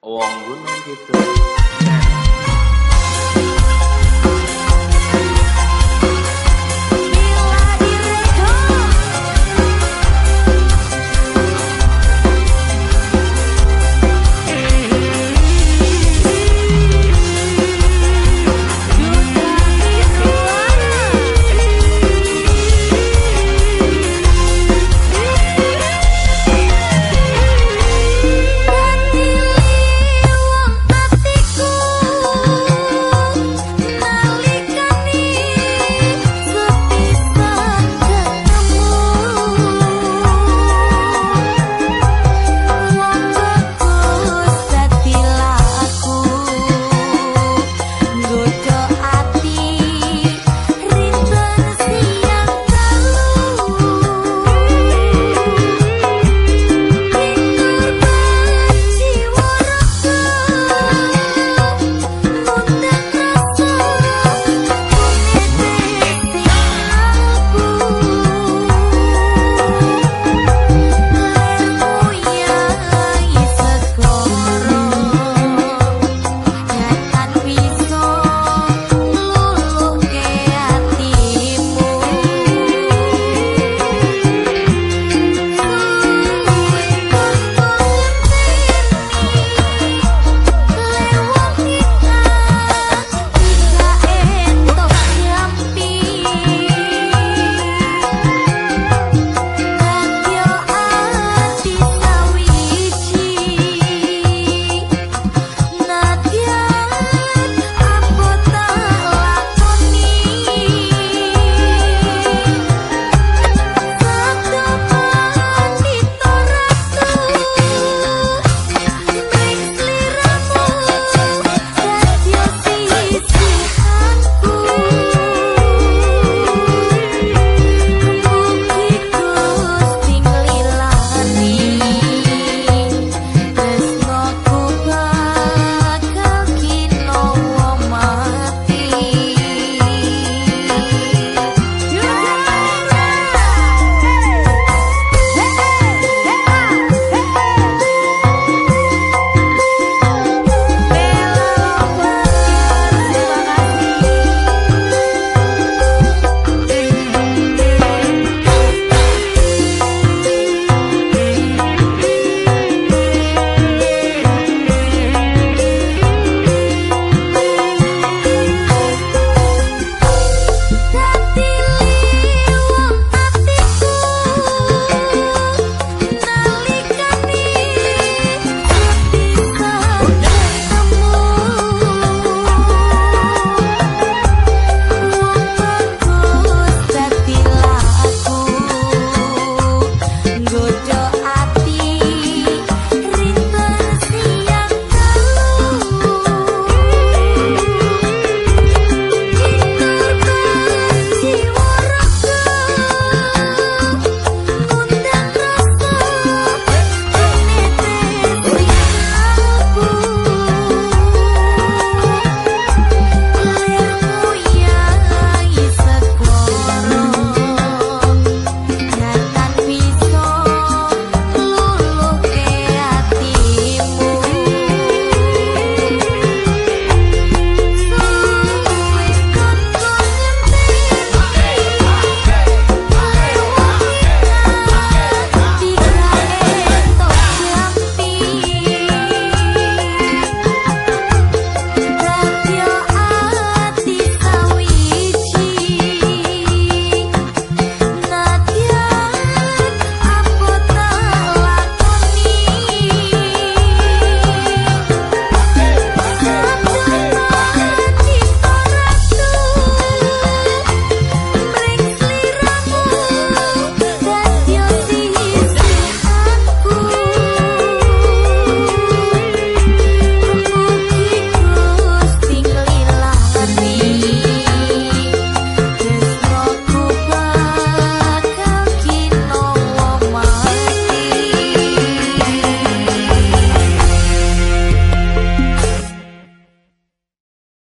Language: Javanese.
wong gunung gitu.